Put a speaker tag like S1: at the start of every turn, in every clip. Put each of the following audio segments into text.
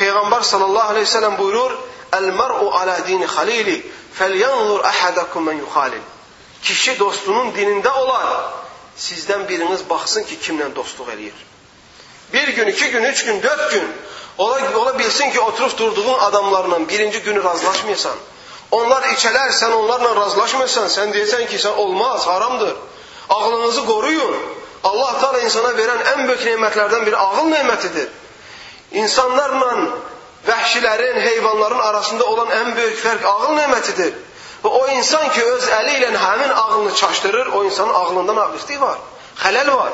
S1: Peyğəmbər sallallahu əleyhi və səlləm buyurur: "El-mer'u ala dini halili, felyanzur ahadukum men yukhalil." Kişi dostunun dinində olar. Sizdən biriniz baxsın ki, kimlə dostluq eləyir. Bir gün, iki gün, üç gün, dört gün ola, ola bilsin ki, oturub durduğun adamlarla birinci günü razılaşmıyorsan. Onlar içələr, sən onlarla razılaşmırsan, sən deyirsən ki, sən olmaz, haramdır. Ağlınızı qoruyun. Allah Teala insana verən ən böyük nemətlərdən biri ağıl nemətidir. İnsanlarla vəhşilərin, heyvanların arasında olan ən böyük fərq ağıl nemətidir. Və o insan ki, öz əli ilə həmin ağlını çaşdırır, o insanın ağlında naqislik var, xələl var.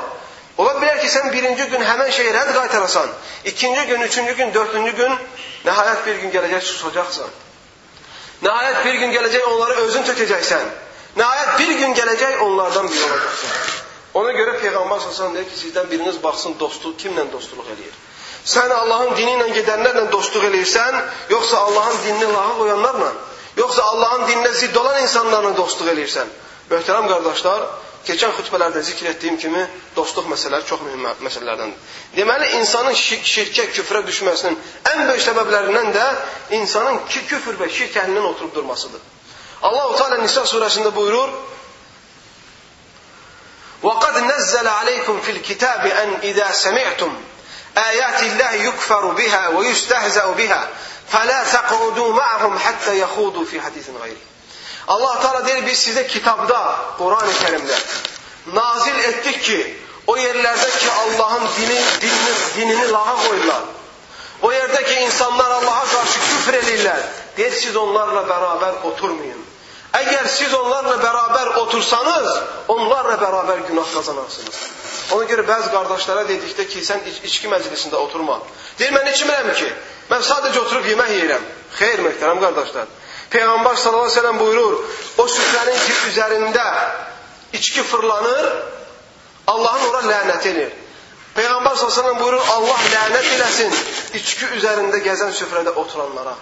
S1: Ola bilər ki, sən birinci gün həmən şeyi rədd qaytarasan, ikinci gün, üçüncü gün, dördüncü gün, nəhayət bir gün gələcək susacaqsan. Nəhayət bir gün gələcək onları özün tökəcəksən. Nəhayət bir gün gələcək onlardan biri olacaqsan. Ona görə Peyğəmbər sallallahu deyir ki, sizdən biriniz baxsın dostluq kimlə dostluq eləyir. Sən Allahın dini ilə gedənlərlə dostluq eləyirsən, yoxsa Allahın dinini lağa qoyanlarla, yoxsa Allahın dininə zidd olan insanlarla dostluq eləyirsən. Möhtərəm qardaşlar, keçən xütbələrdə zikr etdiyim kimi dostluq məsələləri çox mühüm məsələlərdəndir. Deməli, insanın şirkə, küfrə düşməsinin ən böyük səbəblərindən də insanın ki, küfr və şirk əhlindən oturub durmasıdır. Allah-u Teala Nisa surəsində buyurur, وقد نزل عليكم في الكتاب أن إذا سمعتم آيات الله يكفر بها ويستهزأ بها فلا تقعدوا معهم حتى يخوضوا في حديث غيره Allah Teala deyir biz size kitapta Kur'an-ı Kerim'de nazil ettik ki o yerlerde ki Allah'ın dini, dinini, dinini lağa koyurlar. O yerdeki insanlar Allah'a karşı küfür edirlər. Deyir siz onlarla beraber oturmayın. Əgər siz onlarla bərabər otursanız, onlarla bərabər günah qazanarsınız. Ona görə bəzi qardaşlara dedikdə ki, sən iç içki məclisində oturma. Deyir, mən içmirəm ki, mən sadəcə oturub yemək yeyirəm. Xeyr, möhtərəm qardaşlar. Peyğəmbər sallallahu əleyhi və səlləm buyurur, o süfrənin ki üzərində içki fırlanır, Allahın ora lənət edir. Peyğəmbər sallallahu əleyhi və səlləm buyurur, Allah lənət eləsin içki üzərində gəzən süfrədə oturanlara.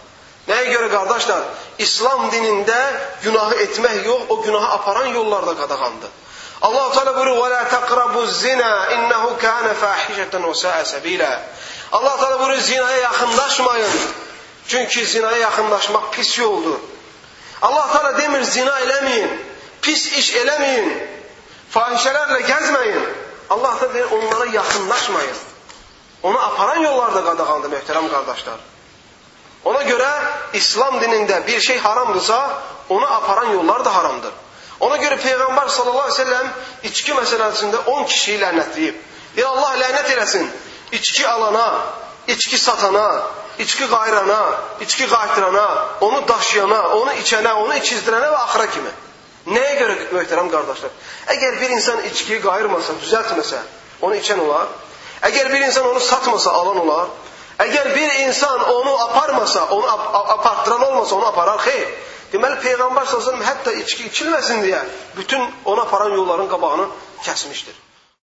S1: Nəyə görə qardaşlar? İslam dinində günahı etmək yox, o günahı aparan yollarda qadağandır. Allah Teala buyurur: "Və la taqrabuz zina innehu kana fahişatan və sa'a sabila." Allah Teala buyurur: "Zinaya yaxınlaşmayın. Çünki zinaya yaxınlaşmaq pis yoldur." Allah Teala demir zina eləməyin, pis iş eləməyin, fahişələrlə gəzməyin. Allah Teala deyir onlara yaxınlaşmayın. Onu aparan yollarda qadağandır möhtərəm qardaşlar. Ona görə İslam dinində bir şey haramdırsa, onu aparan yollar da haramdır. Ona görə Peyğəmbər sallallahu əleyhi və səlləm içki məsələsində 10 kişiyi lənətləyib. Deyir Allah lənət eləsin içki alana, içki satana, içki qayrana, içki qaytırana, onu daşıyana, onu içənə, onu içizdirənə və axıra kimi. Nəyə görə möhtərəm qardaşlar? Əgər bir insan içkiyi qayırmasa, düzəltməsə, onu içən olar. Əgər bir insan onu satmasa, alan olar. Əgər bir insan onu aparmasa, onu ap apartdıran olmasa, onu aparar, xeyr. Deməli Peyğəmbər sallallahu əleyhi və səlləm hətta içki içilməsin deyə bütün onu aparan yolların qabağını kəsmişdir.